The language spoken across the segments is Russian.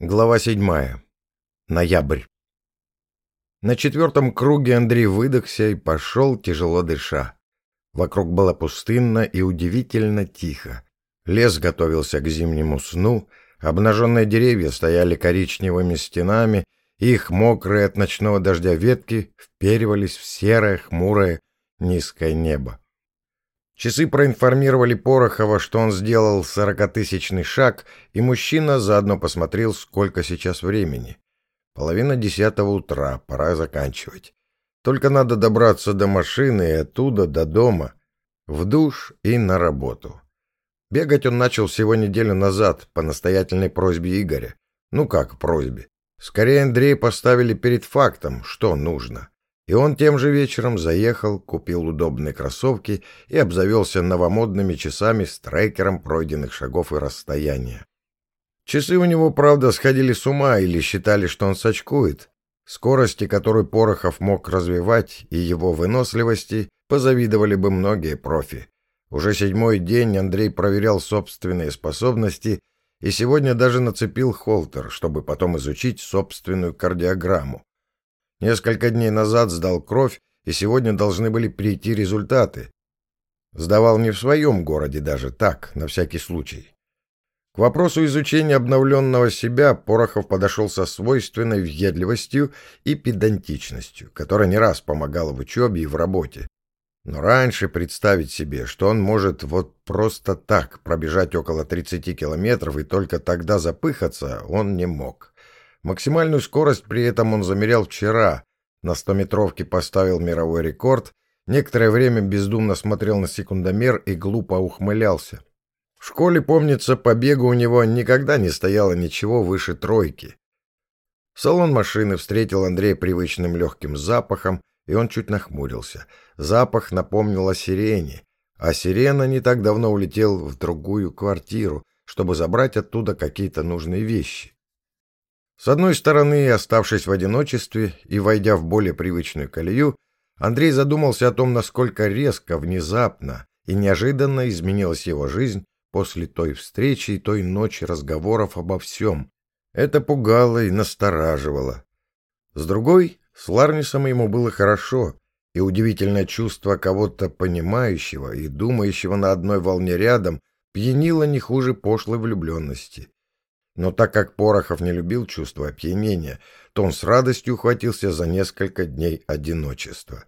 Глава седьмая. Ноябрь. На четвертом круге Андрей выдохся и пошел, тяжело дыша. Вокруг было пустынно и удивительно тихо. Лес готовился к зимнему сну, обнаженные деревья стояли коричневыми стенами, их мокрые от ночного дождя ветки вперивались в серое, хмурое, низкое небо. Часы проинформировали Порохова, что он сделал сорокатысячный шаг, и мужчина заодно посмотрел, сколько сейчас времени. Половина десятого утра, пора заканчивать. Только надо добраться до машины и оттуда до дома, в душ и на работу. Бегать он начал всего неделю назад по настоятельной просьбе Игоря. Ну как просьбе? Скорее Андрея поставили перед фактом, что нужно. И он тем же вечером заехал, купил удобные кроссовки и обзавелся новомодными часами с трекером пройденных шагов и расстояния. Часы у него, правда, сходили с ума или считали, что он сочкует. Скорости, которую Порохов мог развивать, и его выносливости позавидовали бы многие профи. Уже седьмой день Андрей проверял собственные способности и сегодня даже нацепил холтер, чтобы потом изучить собственную кардиограмму. Несколько дней назад сдал кровь, и сегодня должны были прийти результаты. Сдавал не в своем городе даже, так, на всякий случай. К вопросу изучения обновленного себя Порохов подошел со свойственной въедливостью и педантичностью, которая не раз помогала в учебе и в работе. Но раньше представить себе, что он может вот просто так пробежать около 30 километров и только тогда запыхаться, он не мог. Максимальную скорость при этом он замерял вчера. На стометровке поставил мировой рекорд. Некоторое время бездумно смотрел на секундомер и глупо ухмылялся. В школе, помнится, по бегу у него никогда не стояло ничего выше тройки. Салон машины встретил Андрея привычным легким запахом, и он чуть нахмурился. Запах напомнил о сирене, а сирена не так давно улетел в другую квартиру, чтобы забрать оттуда какие-то нужные вещи. С одной стороны, оставшись в одиночестве и войдя в более привычную колею, Андрей задумался о том, насколько резко, внезапно и неожиданно изменилась его жизнь после той встречи и той ночи разговоров обо всем. Это пугало и настораживало. С другой, с Ларнисом ему было хорошо, и удивительное чувство кого-то понимающего и думающего на одной волне рядом пьянило не хуже пошлой влюбленности. Но так как Порохов не любил чувство опьянения, то он с радостью ухватился за несколько дней одиночества.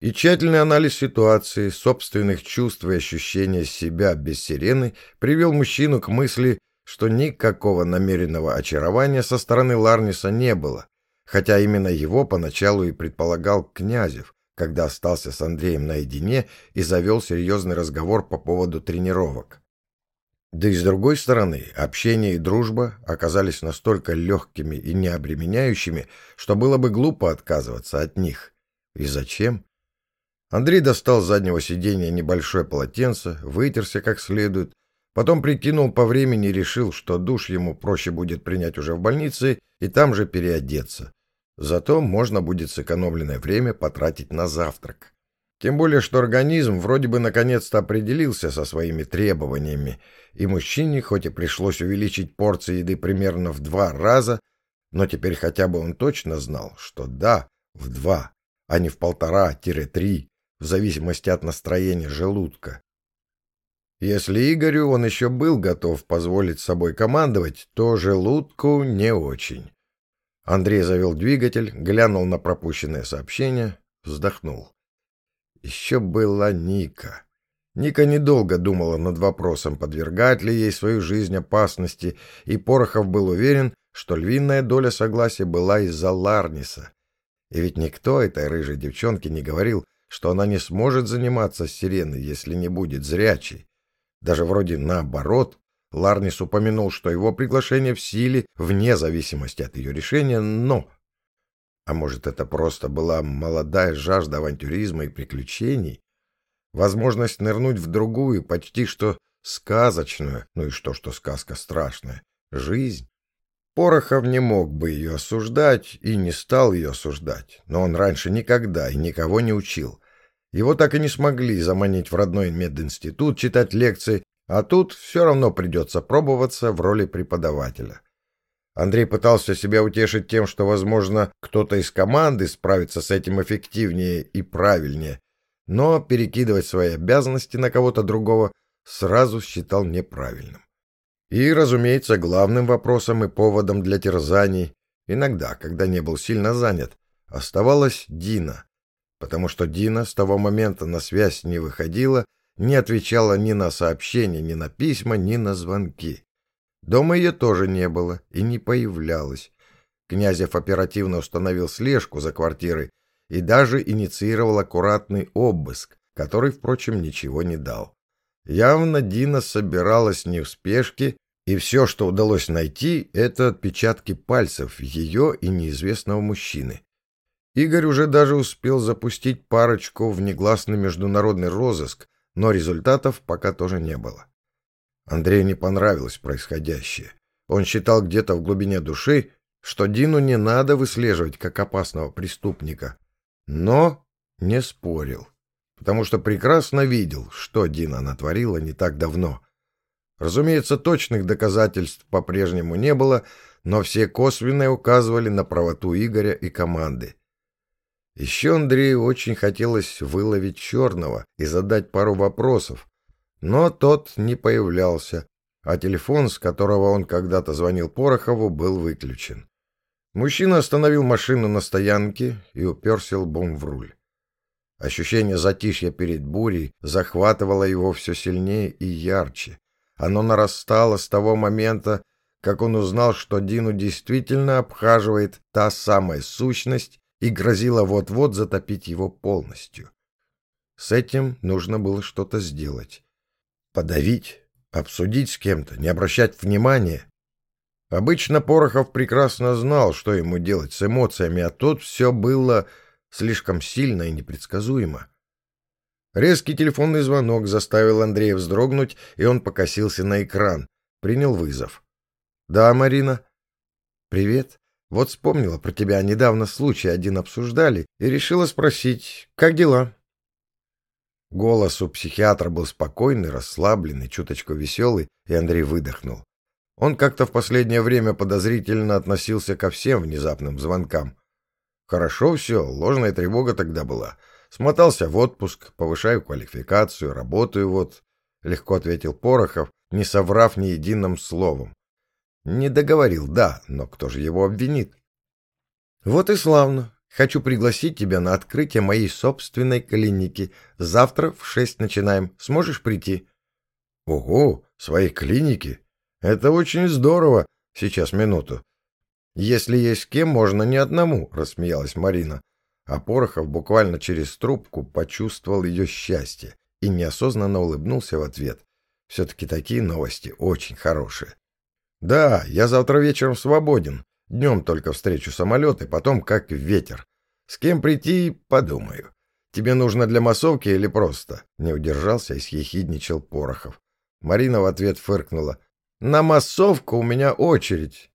И тщательный анализ ситуации, собственных чувств и ощущения себя без сирены привел мужчину к мысли, что никакого намеренного очарования со стороны Ларниса не было, хотя именно его поначалу и предполагал Князев, когда остался с Андреем наедине и завел серьезный разговор по поводу тренировок. Да и с другой стороны, общение и дружба оказались настолько легкими и необременяющими, что было бы глупо отказываться от них. И зачем? Андрей достал с заднего сиденья небольшое полотенце, вытерся как следует, потом прикинул по времени и решил, что душ ему проще будет принять уже в больнице и там же переодеться. Зато можно будет сэкономленное время потратить на завтрак. Тем более, что организм вроде бы наконец-то определился со своими требованиями, и мужчине хоть и пришлось увеличить порции еды примерно в два раза, но теперь хотя бы он точно знал, что да, в два, а не в полтора-три, в зависимости от настроения желудка. Если Игорю он еще был готов позволить собой командовать, то желудку не очень. Андрей завел двигатель, глянул на пропущенное сообщение, вздохнул. Еще была Ника. Ника недолго думала над вопросом, подвергать ли ей свою жизнь опасности, и Порохов был уверен, что львиная доля согласия была из-за Ларниса. И ведь никто этой рыжей девчонке не говорил, что она не сможет заниматься с сиреной, если не будет зрячей. Даже вроде наоборот, Ларнис упомянул, что его приглашение в силе вне зависимости от ее решения, но а может, это просто была молодая жажда авантюризма и приключений? Возможность нырнуть в другую, почти что сказочную, ну и что, что сказка страшная, жизнь? Порохов не мог бы ее осуждать и не стал ее осуждать, но он раньше никогда и никого не учил. Его так и не смогли заманить в родной мединститут читать лекции, а тут все равно придется пробоваться в роли преподавателя. Андрей пытался себя утешить тем, что, возможно, кто-то из команды справится с этим эффективнее и правильнее, но перекидывать свои обязанности на кого-то другого сразу считал неправильным. И, разумеется, главным вопросом и поводом для терзаний, иногда, когда не был сильно занят, оставалась Дина, потому что Дина с того момента на связь не выходила, не отвечала ни на сообщения, ни на письма, ни на звонки. Дома ее тоже не было и не появлялась. Князев оперативно установил слежку за квартирой и даже инициировал аккуратный обыск, который, впрочем, ничего не дал. Явно Дина собиралась не в спешке, и все, что удалось найти, это отпечатки пальцев ее и неизвестного мужчины. Игорь уже даже успел запустить парочку в негласный международный розыск, но результатов пока тоже не было. Андрею не понравилось происходящее. Он считал где-то в глубине души, что Дину не надо выслеживать как опасного преступника, но не спорил потому что прекрасно видел, что Дина натворила не так давно. Разумеется, точных доказательств по-прежнему не было, но все косвенные указывали на правоту Игоря и команды. Еще Андрею очень хотелось выловить Черного и задать пару вопросов, но тот не появлялся, а телефон, с которого он когда-то звонил Порохову, был выключен. Мужчина остановил машину на стоянке и уперся лбом в руль. Ощущение затишья перед бурей захватывало его все сильнее и ярче. Оно нарастало с того момента, как он узнал, что Дину действительно обхаживает та самая сущность и грозила вот-вот затопить его полностью. С этим нужно было что-то сделать. Подавить, обсудить с кем-то, не обращать внимания. Обычно Порохов прекрасно знал, что ему делать с эмоциями, а тут все было слишком сильно и непредсказуемо. Резкий телефонный звонок заставил Андрея вздрогнуть, и он покосился на экран. Принял вызов. «Да, Марина?» «Привет. Вот вспомнила про тебя. Недавно случай один обсуждали и решила спросить, как дела?» Голос у психиатра был спокойный, расслабленный, чуточку веселый, и Андрей выдохнул. Он как-то в последнее время подозрительно относился ко всем внезапным звонкам. Хорошо все, ложная тревога тогда была. Смотался в отпуск, повышаю квалификацию, работаю вот, — легко ответил Порохов, не соврав ни единым словом. Не договорил, да, но кто же его обвинит? Вот и славно. Хочу пригласить тебя на открытие моей собственной клиники. Завтра в шесть начинаем. Сможешь прийти? Ого, своей клиники? Это очень здорово. Сейчас, минуту. «Если есть с кем, можно не одному», — рассмеялась Марина. А Порохов буквально через трубку почувствовал ее счастье и неосознанно улыбнулся в ответ. Все-таки такие новости очень хорошие. «Да, я завтра вечером свободен. Днем только встречу самолет и потом как ветер. С кем прийти, подумаю. Тебе нужно для массовки или просто?» Не удержался и съехидничал Порохов. Марина в ответ фыркнула. «На массовку у меня очередь.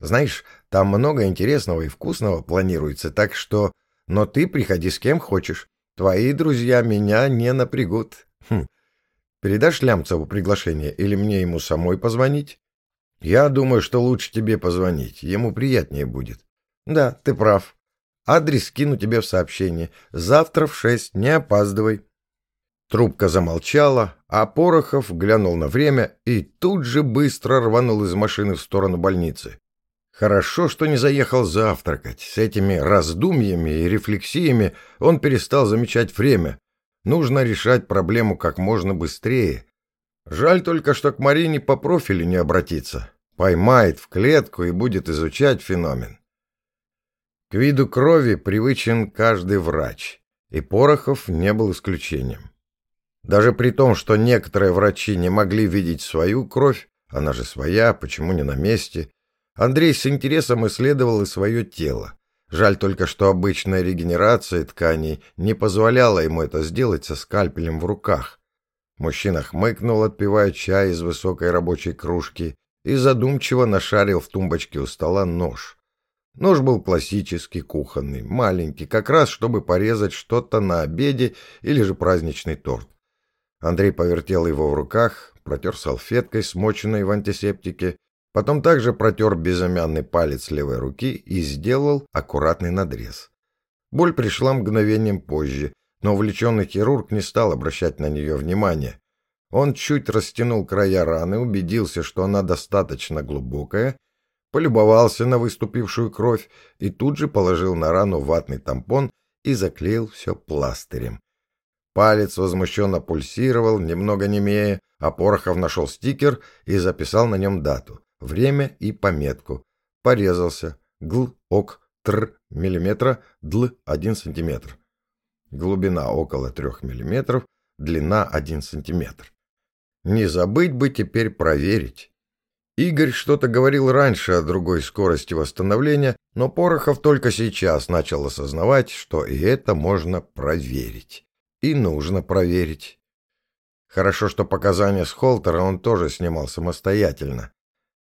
Знаешь, там много интересного и вкусного планируется, так что... Но ты приходи с кем хочешь. Твои друзья меня не напрягут. Хм. Передашь Лямцеву приглашение или мне ему самой позвонить? Я думаю, что лучше тебе позвонить. Ему приятнее будет. Да, ты прав. Адрес кину тебе в сообщение. Завтра в шесть, не опаздывай. Трубка замолчала, а Порохов глянул на время и тут же быстро рванул из машины в сторону больницы. Хорошо, что не заехал завтракать. С этими раздумьями и рефлексиями он перестал замечать время. Нужно решать проблему как можно быстрее. Жаль только, что к Марине по профилю не обратиться. Поймает в клетку и будет изучать феномен. К виду крови привычен каждый врач, и Порохов не был исключением. Даже при том, что некоторые врачи не могли видеть свою кровь, она же своя, почему не на месте, Андрей с интересом исследовал и свое тело. Жаль только, что обычная регенерация тканей не позволяла ему это сделать со скальпелем в руках. Мужчина хмыкнул, отпивая чай из высокой рабочей кружки, и задумчиво нашарил в тумбочке у стола нож. Нож был классический, кухонный, маленький, как раз чтобы порезать что-то на обеде или же праздничный торт. Андрей повертел его в руках, протер салфеткой, смоченной в антисептике, Потом также протер безымянный палец левой руки и сделал аккуратный надрез. Боль пришла мгновением позже, но увлеченный хирург не стал обращать на нее внимания. Он чуть растянул края раны, убедился, что она достаточно глубокая, полюбовался на выступившую кровь и тут же положил на рану ватный тампон и заклеил все пластырем. Палец возмущенно пульсировал, немного немея, а Порохов нашел стикер и записал на нем дату, время и пометку. Порезался. Гл, ок, тр, миллиметра, дл, один сантиметр. Глубина около трех миллиметров, длина один сантиметр. Не забыть бы теперь проверить. Игорь что-то говорил раньше о другой скорости восстановления, но Порохов только сейчас начал осознавать, что и это можно проверить. И нужно проверить. Хорошо, что показания с Холтера он тоже снимал самостоятельно.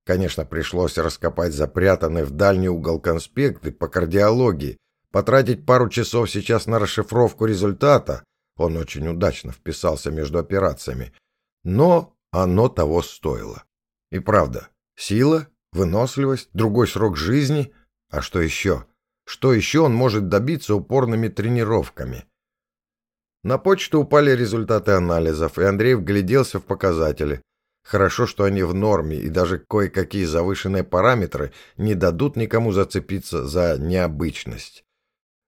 Конечно, пришлось раскопать запрятанный в дальний угол конспекты по кардиологии, потратить пару часов сейчас на расшифровку результата. Он очень удачно вписался между операциями. Но оно того стоило. И правда, сила, выносливость, другой срок жизни. А что еще? Что еще он может добиться упорными тренировками? На почту упали результаты анализов, и Андрей вгляделся в показатели. Хорошо, что они в норме, и даже кое-какие завышенные параметры не дадут никому зацепиться за необычность.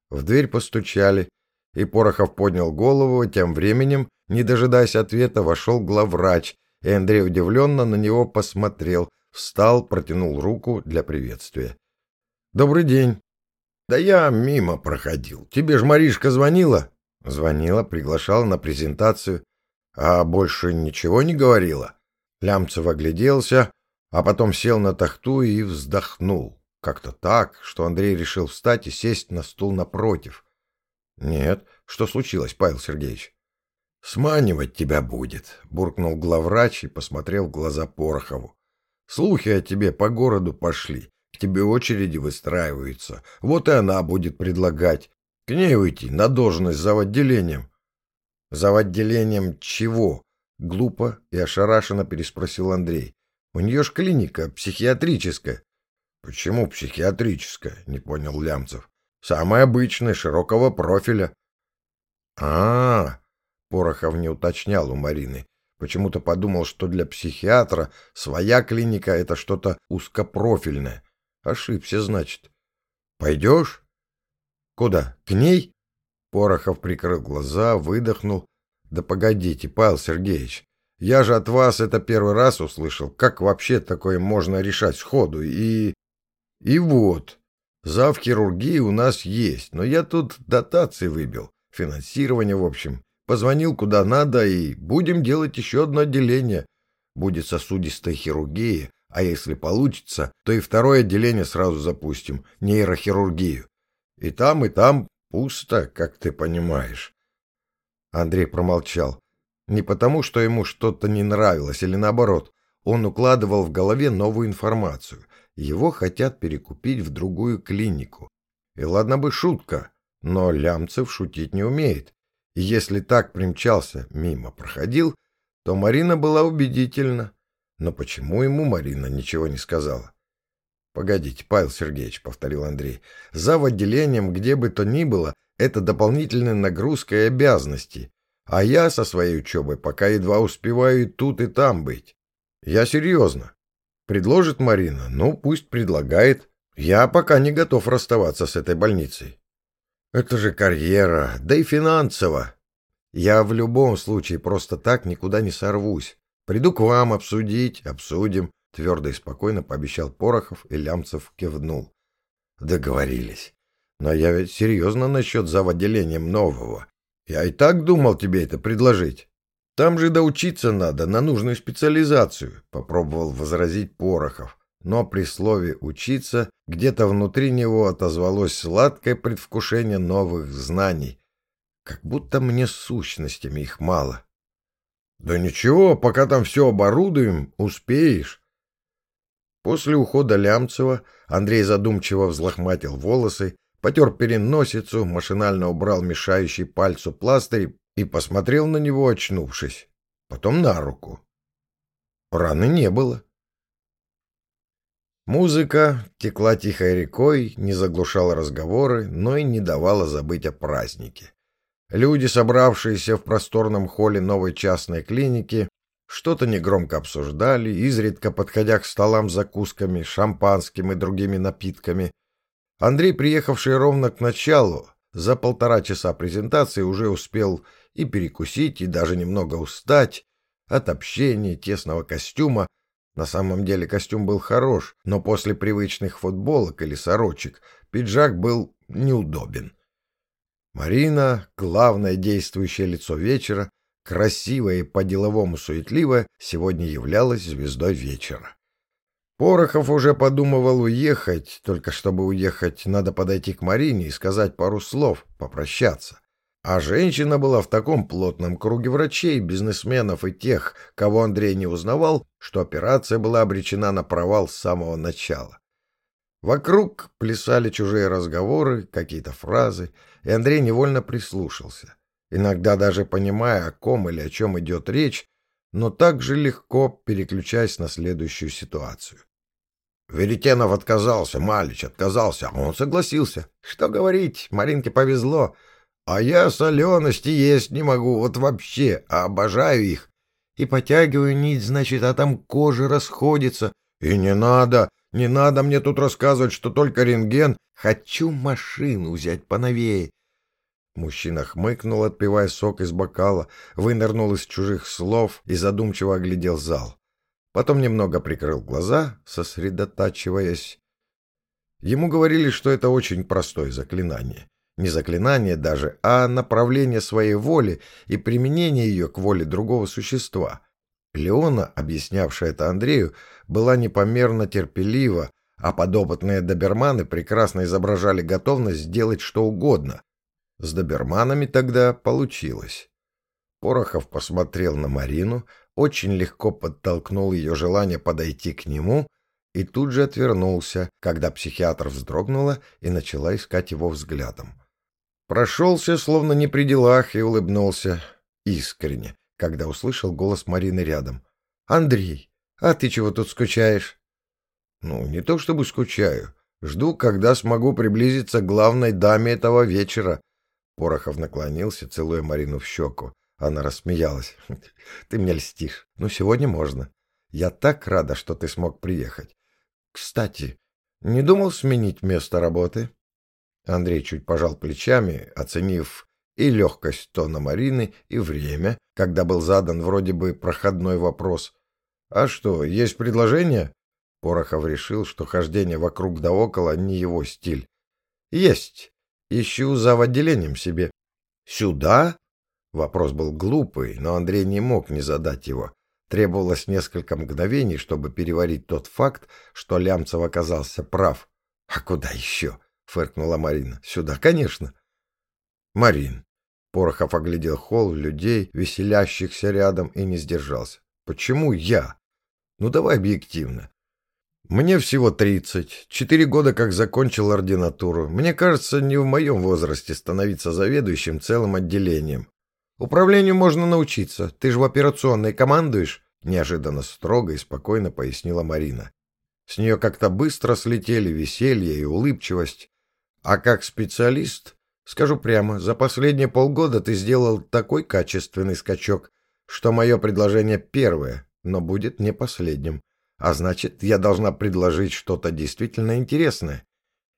В дверь постучали, и Порохов поднял голову, тем временем, не дожидаясь ответа, вошел главврач, и Андрей удивленно на него посмотрел, встал, протянул руку для приветствия. «Добрый день». «Да я мимо проходил. Тебе ж Маришка звонила?» Звонила, приглашала на презентацию. А больше ничего не говорила. Лямцев огляделся, а потом сел на тахту и вздохнул. Как-то так, что Андрей решил встать и сесть на стул напротив. «Нет, что случилось, Павел Сергеевич?» «Сманивать тебя будет», — буркнул главврач и посмотрел в глаза Порохову. «Слухи о тебе по городу пошли, к тебе очереди выстраиваются. Вот и она будет предлагать. К ней уйти на должность за отделением. За отделением чего? Глупо и ошарашенно переспросил Андрей. У нее ж клиника психиатрическая. Почему психиатрическая? Не понял Лямцев. Самая обычная, широкого профиля. А, -а, -а Порохов не уточнял у Марины. Почему-то подумал, что для психиатра своя клиника — это что-то узкопрофильное. Ошибся, значит. Пойдешь? Куда? К ней? Порохов прикрыл глаза, выдохнул. Да погодите, Павел Сергеевич, я же от вас это первый раз услышал. Как вообще такое можно решать сходу? И... И вот. Зав хирургии у нас есть, но я тут дотации выбил. Финансирование, в общем. Позвонил куда надо, и будем делать еще одно отделение. Будет сосудистая хирургия, а если получится, то и второе отделение сразу запустим, нейрохирургию. И там, и там пусто, как ты понимаешь. Андрей промолчал. Не потому, что ему что-то не нравилось, или наоборот. Он укладывал в голове новую информацию. Его хотят перекупить в другую клинику. И ладно бы шутка, но Лямцев шутить не умеет. И если так примчался, мимо проходил, то Марина была убедительна. Но почему ему Марина ничего не сказала? «Погодите, Павел Сергеевич», — повторил Андрей, — «зав. отделением, где бы то ни было, это дополнительная нагрузка и обязанности, а я со своей учебой пока едва успеваю и тут, и там быть. Я серьезно. Предложит Марина? Ну, пусть предлагает. Я пока не готов расставаться с этой больницей. Это же карьера, да и финансово. Я в любом случае просто так никуда не сорвусь. Приду к вам обсудить, обсудим. — твердо и спокойно пообещал Порохов, и Лямцев кивнул. «Договорились. Но я ведь серьезно насчет заводелением нового. Я и так думал тебе это предложить. Там же доучиться надо на нужную специализацию», — попробовал возразить Порохов. Но при слове «учиться» где-то внутри него отозвалось сладкое предвкушение новых знаний. Как будто мне сущностями их мало. «Да ничего, пока там все оборудуем, успеешь. После ухода Лямцева Андрей задумчиво взлохматил волосы, потер переносицу, машинально убрал мешающий пальцу пластырь и посмотрел на него, очнувшись. Потом на руку. Раны не было. Музыка текла тихой рекой, не заглушала разговоры, но и не давала забыть о празднике. Люди, собравшиеся в просторном холле новой частной клиники, что-то негромко обсуждали, изредка подходя к столам с закусками, шампанским и другими напитками. Андрей, приехавший ровно к началу, за полтора часа презентации уже успел и перекусить, и даже немного устать от общения, тесного костюма, на самом деле костюм был хорош, но после привычных футболок или сорочек пиджак был неудобен. Марина, главное действующее лицо вечера, красивая и по-деловому суетливая, сегодня являлась звездой вечера. Порохов уже подумывал уехать, только чтобы уехать, надо подойти к Марине и сказать пару слов, попрощаться. А женщина была в таком плотном круге врачей, бизнесменов и тех, кого Андрей не узнавал, что операция была обречена на провал с самого начала. Вокруг плясали чужие разговоры, какие-то фразы, и Андрей невольно прислушался, иногда даже понимая, о ком или о чем идет речь, но также легко переключаясь на следующую ситуацию. Веретенов отказался, Малич отказался, а он согласился. Что говорить, Маринке повезло — а я солености есть не могу, вот вообще, а обожаю их. И потягиваю нить, значит, а там кожа расходится. И не надо, не надо мне тут рассказывать, что только рентген. Хочу машину взять поновее. Мужчина хмыкнул, отпивая сок из бокала, вынырнул из чужих слов и задумчиво оглядел зал. Потом немного прикрыл глаза, сосредотачиваясь. Ему говорили, что это очень простое заклинание — не заклинание даже, а направление своей воли и применение ее к воле другого существа. Леона, объяснявшая это Андрею, была непомерно терпелива, а подопытные доберманы прекрасно изображали готовность сделать что угодно. С доберманами тогда получилось. Порохов посмотрел на Марину, очень легко подтолкнул ее желание подойти к нему и тут же отвернулся, когда психиатр вздрогнула и начала искать его взглядом. Прошелся, словно не при делах, и улыбнулся искренне, когда услышал голос Марины рядом. «Андрей, а ты чего тут скучаешь?» «Ну, не то чтобы скучаю. Жду, когда смогу приблизиться к главной даме этого вечера». Порохов наклонился, целуя Марину в щеку. Она рассмеялась. «Ты мне льстишь. Ну, сегодня можно. Я так рада, что ты смог приехать. Кстати, не думал сменить место работы?» Андрей чуть пожал плечами, оценив и легкость тона Марины, и время, когда был задан вроде бы проходной вопрос. «А что, есть предложение?» Порохов решил, что хождение вокруг да около не его стиль. «Есть. Ищу за отделением себе». «Сюда?» Вопрос был глупый, но Андрей не мог не задать его. Требовалось несколько мгновений, чтобы переварить тот факт, что Лямцев оказался прав. «А куда еще?» Фыркнула Марина. Сюда, конечно. Марин. Порохов оглядел холл, людей, веселящихся рядом, и не сдержался. Почему я? Ну, давай объективно. Мне всего тридцать, четыре года как закончил ординатуру. Мне кажется, не в моем возрасте становиться заведующим целым отделением. Управлению можно научиться. Ты же в операционной командуешь? Неожиданно строго и спокойно пояснила Марина. С нее как-то быстро слетели веселье и улыбчивость. А как специалист, скажу прямо, за последние полгода ты сделал такой качественный скачок, что мое предложение первое, но будет не последним. А значит, я должна предложить что-то действительно интересное.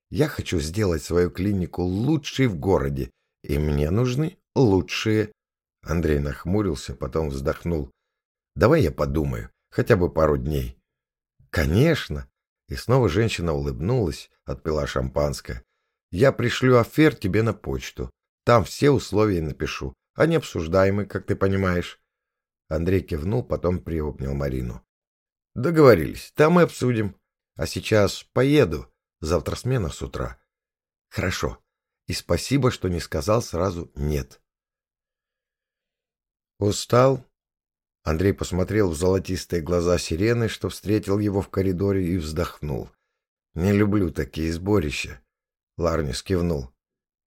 Я хочу сделать свою клинику лучшей в городе, и мне нужны лучшие. Андрей нахмурился, потом вздохнул. Давай я подумаю, хотя бы пару дней. Конечно. И снова женщина улыбнулась, отпила шампанское. Я пришлю офер тебе на почту. Там все условия напишу. Они обсуждаемы, как ты понимаешь. Андрей кивнул, потом приобнял Марину. Договорились. Там и обсудим. А сейчас поеду. Завтра смена с утра. Хорошо. И спасибо, что не сказал сразу «нет». Устал? Андрей посмотрел в золотистые глаза сирены, что встретил его в коридоре, и вздохнул. Не люблю такие сборища. Ларнис кивнул.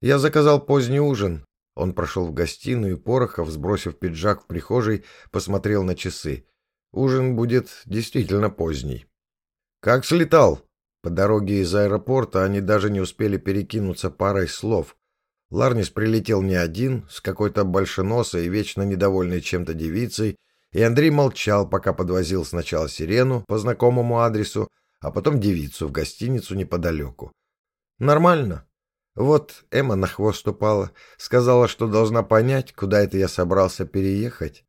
«Я заказал поздний ужин». Он прошел в гостиную, и Порохов, сбросив пиджак в прихожей, посмотрел на часы. «Ужин будет действительно поздний». «Как слетал?» По дороге из аэропорта они даже не успели перекинуться парой слов. Ларнис прилетел не один, с какой-то большеносой и вечно недовольной чем-то девицей, и Андрей молчал, пока подвозил сначала сирену по знакомому адресу, а потом девицу в гостиницу неподалеку. Нормально. Вот Эмма на хвост упала, сказала, что должна понять, куда это я собрался переехать.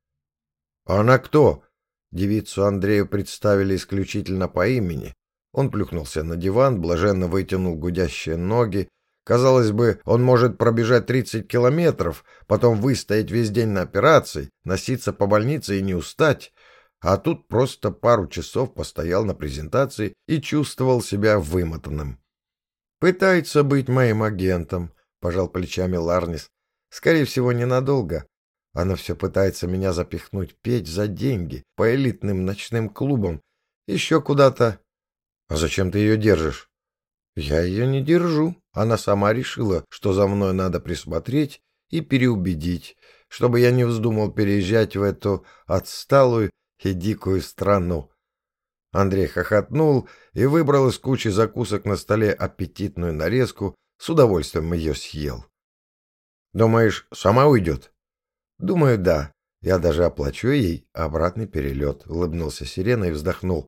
А она кто? Девицу Андрею представили исключительно по имени. Он плюхнулся на диван, блаженно вытянул гудящие ноги. Казалось бы, он может пробежать 30 километров, потом выстоять весь день на операции, носиться по больнице и не устать. А тут просто пару часов постоял на презентации и чувствовал себя вымотанным. «Пытается быть моим агентом», — пожал плечами Ларнис. «Скорее всего, ненадолго. Она все пытается меня запихнуть петь за деньги по элитным ночным клубам. Еще куда-то «А зачем ты ее держишь?» «Я ее не держу. Она сама решила, что за мной надо присмотреть и переубедить, чтобы я не вздумал переезжать в эту отсталую и дикую страну». Андрей хохотнул и выбрал из кучи закусок на столе аппетитную нарезку, с удовольствием ее съел. «Думаешь, сама уйдет?» «Думаю, да. Я даже оплачу ей обратный перелет», — улыбнулся Сирена и вздохнул.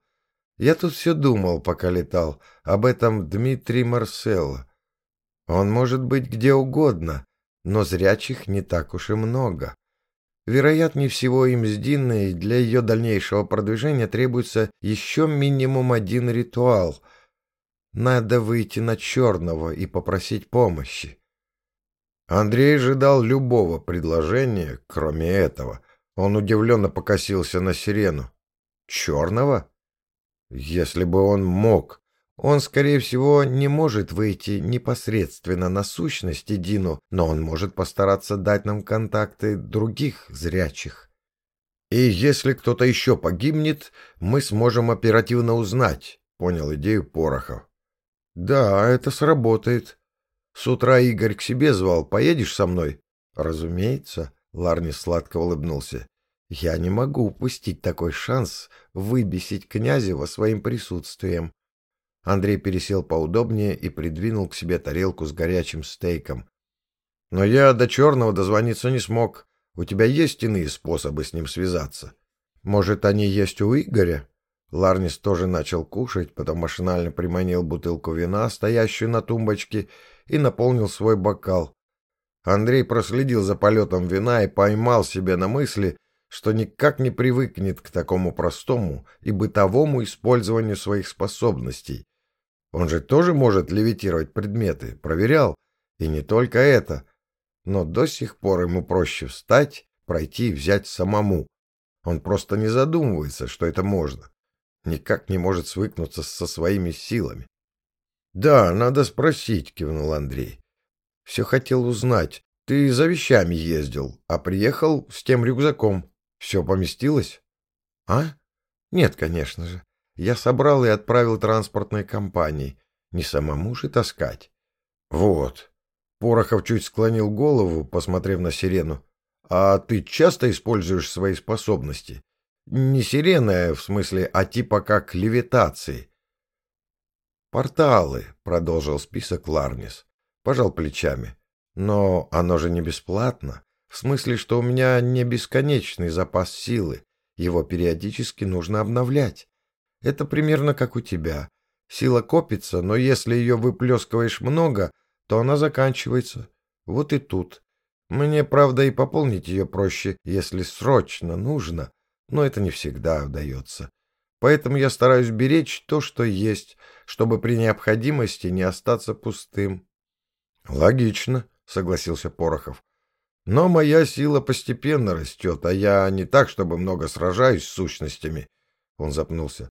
Я тут все думал, пока летал, об этом Дмитрий Марселло. Он может быть где угодно, но зрячих не так уж и много. Вероятнее всего, им с Диной для ее дальнейшего продвижения требуется еще минимум один ритуал. Надо выйти на черного и попросить помощи. Андрей ожидал любого предложения, кроме этого. Он удивленно покосился на сирену. «Черного?» Если бы он мог, он, скорее всего, не может выйти непосредственно на сущности Дину, но он может постараться дать нам контакты других зрячих. И если кто-то еще погибнет, мы сможем оперативно узнать, понял идею Порохов. Да, это сработает. С утра Игорь к себе звал, поедешь со мной? Разумеется, Ларни сладко улыбнулся. Я не могу упустить такой шанс выбесить Князева своим присутствием. Андрей пересел поудобнее и придвинул к себе тарелку с горячим стейком. Но я до черного дозвониться не смог. У тебя есть иные способы с ним связаться? Может, они есть у Игоря? Ларнис тоже начал кушать, потом машинально приманил бутылку вина, стоящую на тумбочке, и наполнил свой бокал. Андрей проследил за полетом вина и поймал себя на мысли, что никак не привыкнет к такому простому и бытовому использованию своих способностей. Он же тоже может левитировать предметы, проверял, и не только это. Но до сих пор ему проще встать, пройти и взять самому. Он просто не задумывается, что это можно. Никак не может свыкнуться со своими силами. «Да, надо спросить», — кивнул Андрей. «Все хотел узнать. Ты за вещами ездил, а приехал с тем рюкзаком. Все поместилось? А? Нет, конечно же. Я собрал и отправил транспортной компании. Не самому же таскать. Вот. Порохов чуть склонил голову, посмотрев на сирену. А ты часто используешь свои способности? Не сирены, в смысле, а типа как левитации. Порталы, продолжил список Ларнис. Пожал плечами. Но оно же не бесплатно. В смысле, что у меня не бесконечный запас силы. Его периодически нужно обновлять. Это примерно как у тебя. Сила копится, но если ее выплескиваешь много, то она заканчивается. Вот и тут. Мне, правда, и пополнить ее проще, если срочно нужно, но это не всегда удается. Поэтому я стараюсь беречь то, что есть, чтобы при необходимости не остаться пустым. — Логично, — согласился Порохов. Но моя сила постепенно растет, а я не так, чтобы много сражаюсь с сущностями. Он запнулся.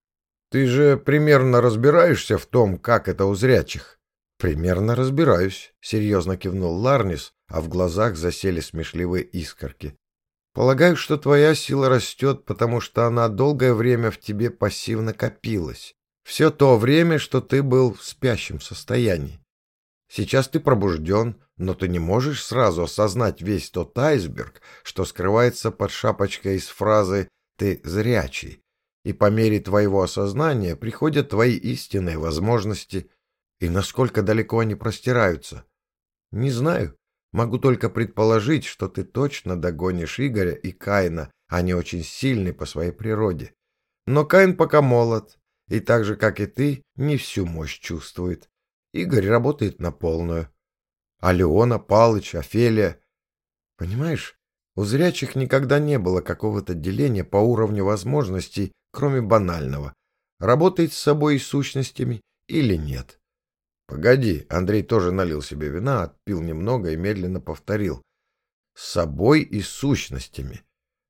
Ты же примерно разбираешься в том, как это у зрячих? Примерно разбираюсь, серьезно кивнул Ларнис, а в глазах засели смешливые искорки. Полагаю, что твоя сила растет, потому что она долгое время в тебе пассивно копилась. Все то время, что ты был в спящем состоянии. Сейчас ты пробужден, но ты не можешь сразу осознать весь тот айсберг, что скрывается под шапочкой из фразы «ты зрячий». И по мере твоего осознания приходят твои истинные возможности, и насколько далеко они простираются. Не знаю, могу только предположить, что ты точно догонишь Игоря и Каина, они очень сильны по своей природе. Но Каин пока молод, и так же, как и ты, не всю мощь чувствует. Игорь работает на полную. А Леона, Палыч, Офелия... Понимаешь, у зрячих никогда не было какого-то деления по уровню возможностей, кроме банального. Работает с собой и сущностями или нет. Погоди, Андрей тоже налил себе вина, отпил немного и медленно повторил. С собой и сущностями.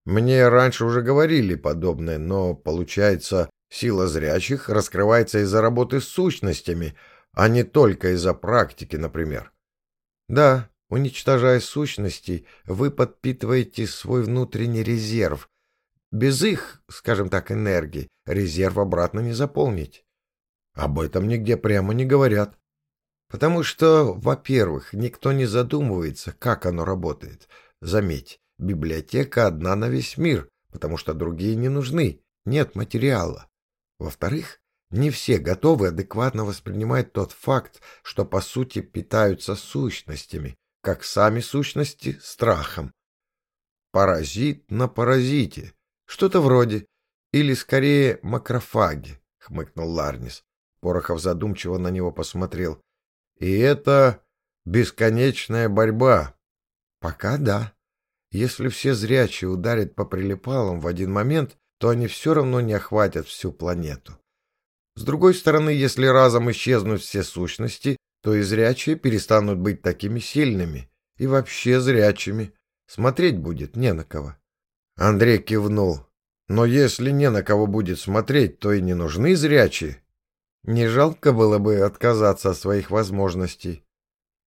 Мне раньше уже говорили подобное, но, получается, сила зрячих раскрывается из-за работы с сущностями, а не только из-за практики, например. Да, уничтожая сущности, вы подпитываете свой внутренний резерв. Без их, скажем так, энергии, резерв обратно не заполнить. Об этом нигде прямо не говорят. Потому что, во-первых, никто не задумывается, как оно работает. Заметь, Библиотека одна на весь мир, потому что другие не нужны, нет материала. Во-вторых, не все готовы адекватно воспринимать тот факт, что по сути питаются сущностями, как сами сущности страхом. Паразит на паразите. Что-то вроде. Или скорее макрофаги, хмыкнул Ларнис. Порохов задумчиво на него посмотрел. И это бесконечная борьба. Пока да. Если все зрячие ударят по прилипалам в один момент, то они все равно не охватят всю планету. С другой стороны, если разом исчезнут все сущности, то и зрячие перестанут быть такими сильными и вообще зрячими. Смотреть будет не на кого. Андрей кивнул. Но если не на кого будет смотреть, то и не нужны зрячие. Не жалко было бы отказаться от своих возможностей.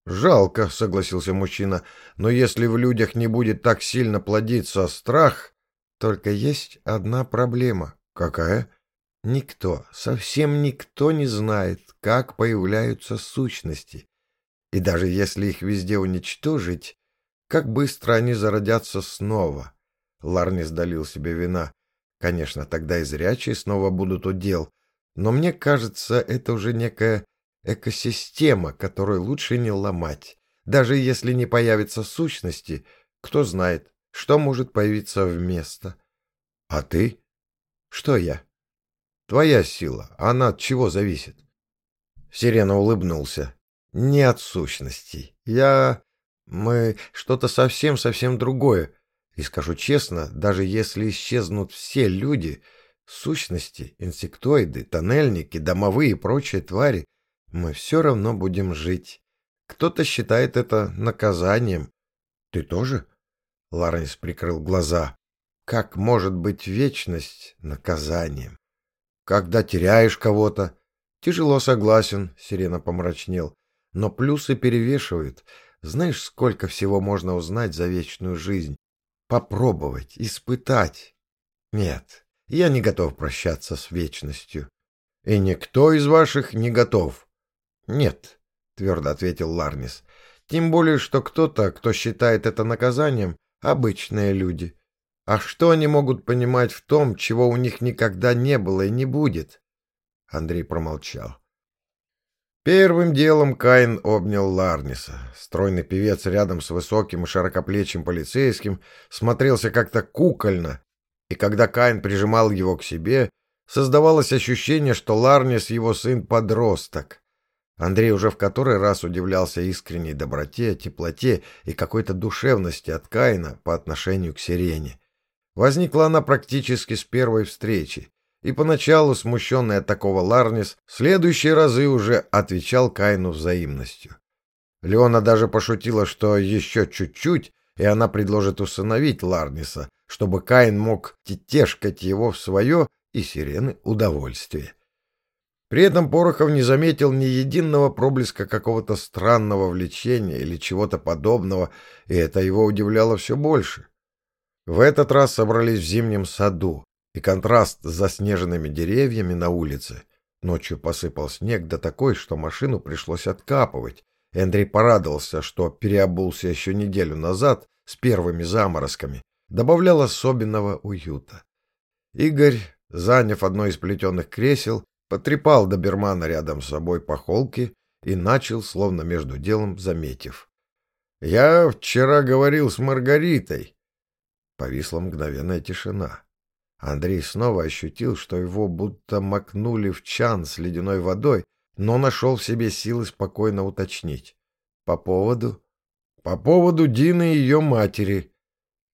«Жалко», — согласился мужчина, — «но если в людях не будет так сильно плодиться страх...» «Только есть одна проблема». «Какая?» «Никто, совсем никто не знает, как появляются сущности. И даже если их везде уничтожить, как быстро они зародятся снова». Ларнис долил себе вина. «Конечно, тогда и зрячие снова будут удел, но мне кажется, это уже некая экосистема, которую лучше не ломать. Даже если не появятся сущности, кто знает, что может появиться вместо. А ты? Что я? Твоя сила, она от чего зависит? Сирена улыбнулся. Не от сущностей. Я... Мы... Что-то совсем-совсем другое. И скажу честно, даже если исчезнут все люди, сущности, инсектоиды, тоннельники, домовые и прочие твари, мы все равно будем жить. Кто-то считает это наказанием. Ты тоже? Ларенс прикрыл глаза. Как может быть вечность наказанием? Когда теряешь кого-то? Тяжело согласен, Сирена помрачнел. Но плюсы перевешивают. Знаешь, сколько всего можно узнать за вечную жизнь? Попробовать, испытать. Нет, я не готов прощаться с вечностью. И никто из ваших не готов. «Нет», — твердо ответил Ларнис. «Тем более, что кто-то, кто считает это наказанием, обычные люди. А что они могут понимать в том, чего у них никогда не было и не будет?» Андрей промолчал. Первым делом Каин обнял Ларниса. Стройный певец рядом с высоким и широкоплечим полицейским смотрелся как-то кукольно, и когда Каин прижимал его к себе, создавалось ощущение, что Ларнис — его сын-подросток. Андрей уже в который раз удивлялся искренней доброте, теплоте и какой-то душевности от Каина по отношению к Сирене. Возникла она практически с первой встречи, и поначалу, смущенный от такого Ларнис, следующие разы уже отвечал Каину взаимностью. Леона даже пошутила, что еще чуть-чуть, и она предложит усыновить Ларниса, чтобы Каин мог тетешкать его в свое и Сирены удовольствие. При этом Порохов не заметил ни единого проблеска какого-то странного влечения или чего-то подобного, и это его удивляло все больше. В этот раз собрались в зимнем саду, и контраст с заснеженными деревьями на улице. Ночью посыпал снег да такой, что машину пришлось откапывать. Эндрей порадовался, что переобулся еще неделю назад с первыми заморозками, добавлял особенного уюта. Игорь заняв одно из плетеных кресел, потрепал добермана рядом с собой по холке и начал, словно между делом, заметив. — Я вчера говорил с Маргаритой. Повисла мгновенная тишина. Андрей снова ощутил, что его будто макнули в чан с ледяной водой, но нашел в себе силы спокойно уточнить. — По поводу? — По поводу Дины и ее матери.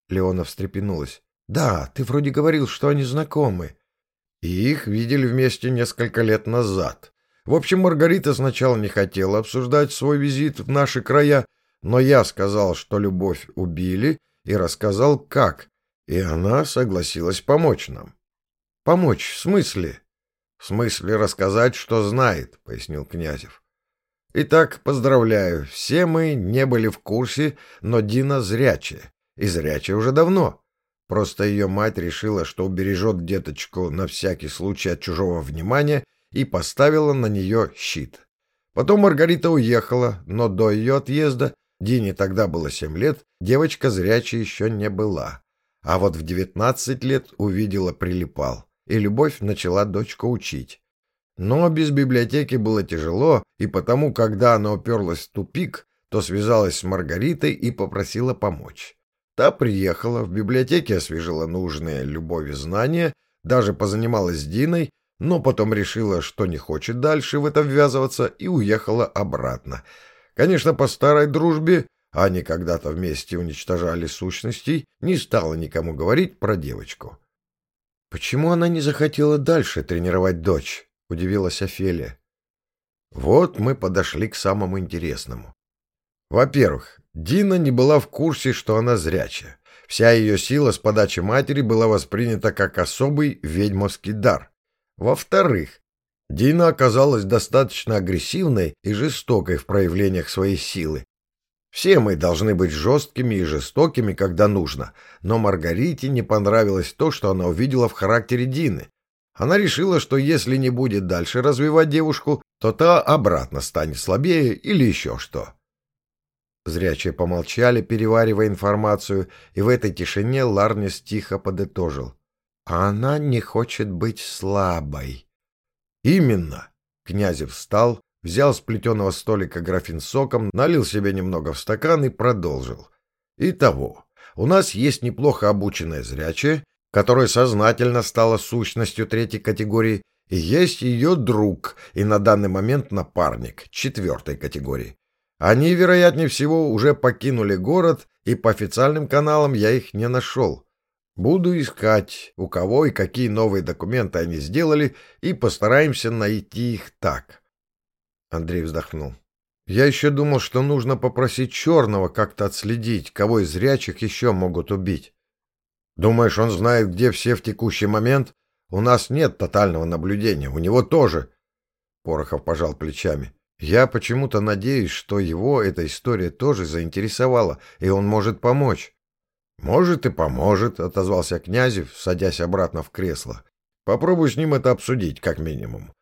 Леона встрепенулась. — Да, ты вроде говорил, что они знакомы. И их видели вместе несколько лет назад. В общем, Маргарита сначала не хотела обсуждать свой визит в наши края, но я сказал, что любовь убили, и рассказал, как, и она согласилась помочь нам. — Помочь в смысле? — В смысле рассказать, что знает, — пояснил Князев. — Итак, поздравляю, все мы не были в курсе, но Дина зрячая, и зрячая уже давно. Просто ее мать решила, что убережет деточку на всякий случай от чужого внимания и поставила на нее щит. Потом Маргарита уехала, но до ее отъезда, Дине тогда было семь лет, девочка зрячей еще не была. А вот в девятнадцать лет увидела прилипал, и любовь начала дочку учить. Но без библиотеки было тяжело, и потому, когда она уперлась в тупик, то связалась с Маргаритой и попросила помочь. Та приехала, в библиотеке освежила нужные любови знания, даже позанималась Диной, но потом решила, что не хочет дальше в это ввязываться, и уехала обратно. Конечно, по старой дружбе, они когда-то вместе уничтожали сущностей, не стала никому говорить про девочку. «Почему она не захотела дальше тренировать дочь?» — удивилась Офелия. Вот мы подошли к самому интересному. Во-первых, Дина не была в курсе, что она зрячая. Вся ее сила с подачи матери была воспринята как особый ведьмовский дар. Во-вторых, Дина оказалась достаточно агрессивной и жестокой в проявлениях своей силы. Все мы должны быть жесткими и жестокими, когда нужно, но Маргарите не понравилось то, что она увидела в характере Дины. Она решила, что если не будет дальше развивать девушку, то та обратно станет слабее или еще что. Зрячие помолчали, переваривая информацию, и в этой тишине Ларнис тихо подытожил. А она не хочет быть слабой. Именно. Князев встал, взял с плетеного столика графин соком, налил себе немного в стакан и продолжил. Итого, у нас есть неплохо обученная зрячая, которая сознательно стала сущностью третьей категории, и есть ее друг, и на данный момент напарник, четвертой категории. Они, вероятнее всего, уже покинули город, и по официальным каналам я их не нашел. Буду искать, у кого и какие новые документы они сделали, и постараемся найти их так. Андрей вздохнул. Я еще думал, что нужно попросить Черного как-то отследить, кого из зрячих еще могут убить. Думаешь, он знает, где все в текущий момент? У нас нет тотального наблюдения, у него тоже. Порохов пожал плечами. Я почему-то надеюсь, что его эта история тоже заинтересовала, и он может помочь. «Может и поможет», — отозвался Князев, садясь обратно в кресло. «Попробую с ним это обсудить, как минимум.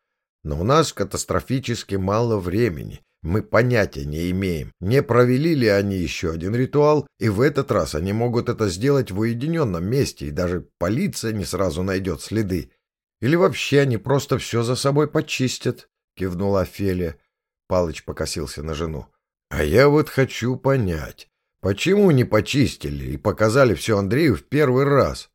Но у нас катастрофически мало времени. Мы понятия не имеем, не провели ли они еще один ритуал, и в этот раз они могут это сделать в уединенном месте, и даже полиция не сразу найдет следы. Или вообще они просто все за собой почистят», — кивнула Офелия. Палыч покосился на жену. «А я вот хочу понять, Почему не почистили и показали все Андрею в первый раз?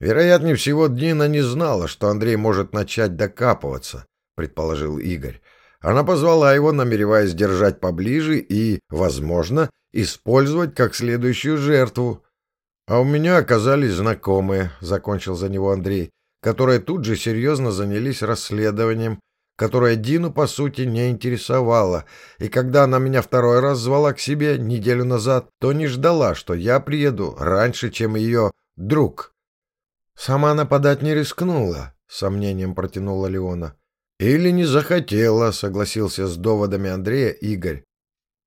Вероятнее всего, Дина не знала, что Андрей может начать докапываться, предположил Игорь. Она позвала его, намереваясь держать поближе и, возможно, использовать как следующую жертву. А у меня оказались знакомые, закончил за него Андрей, которые тут же серьезно занялись расследованием которая Дину, по сути, не интересовала, и когда она меня второй раз звала к себе неделю назад, то не ждала, что я приеду раньше, чем ее друг. Сама нападать не рискнула, — сомнением протянула Леона. Или не захотела, — согласился с доводами Андрея Игорь.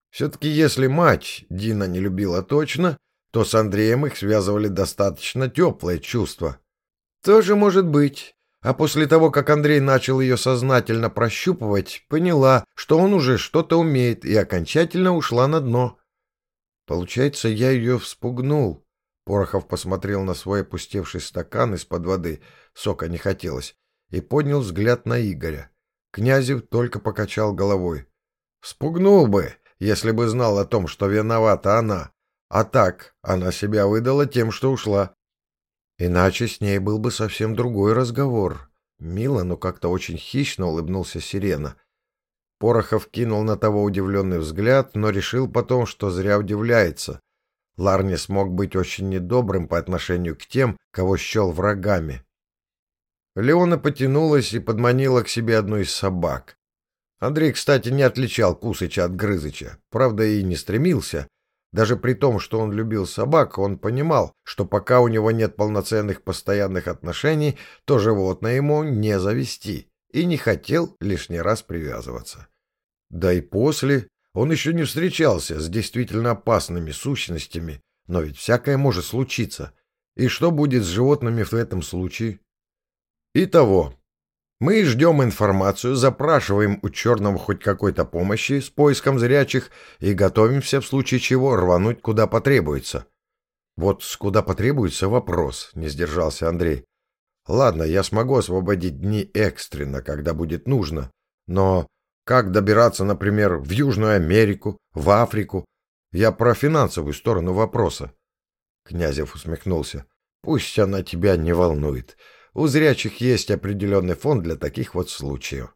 Все-таки если мать Дина не любила точно, то с Андреем их связывали достаточно теплые чувства. — Тоже может быть, а после того, как Андрей начал ее сознательно прощупывать, поняла, что он уже что-то умеет, и окончательно ушла на дно. Получается, я ее вспугнул. Порохов посмотрел на свой опустевший стакан из-под воды, сока не хотелось, и поднял взгляд на Игоря. Князев только покачал головой. Спугнул бы, если бы знал о том, что виновата она. А так, она себя выдала тем, что ушла. Иначе с ней был бы совсем другой разговор. Мило, но как-то очень хищно улыбнулся Сирена. Порохов кинул на того удивленный взгляд, но решил потом, что зря удивляется. Ларнис мог быть очень недобрым по отношению к тем, кого счел врагами. Леона потянулась и подманила к себе одну из собак. Андрей, кстати, не отличал Кусыча от Грызыча, правда, и не стремился. Даже при том, что он любил собак, он понимал, что пока у него нет полноценных постоянных отношений, то животное ему не завести, и не хотел лишний раз привязываться. Да и после он еще не встречался с действительно опасными сущностями, но ведь всякое может случиться. И что будет с животными в этом случае? Итого, мы ждем информацию, запрашиваем у черного хоть какой-то помощи с поиском зрячих и готовимся в случае чего рвануть куда потребуется. Вот с куда потребуется вопрос, не сдержался Андрей. Ладно, я смогу освободить дни экстренно, когда будет нужно, но как добираться, например, в Южную Америку, в Африку? Я про финансовую сторону вопроса. Князев усмехнулся. Пусть она тебя не волнует. У зрячих есть определенный фонд для таких вот случаев.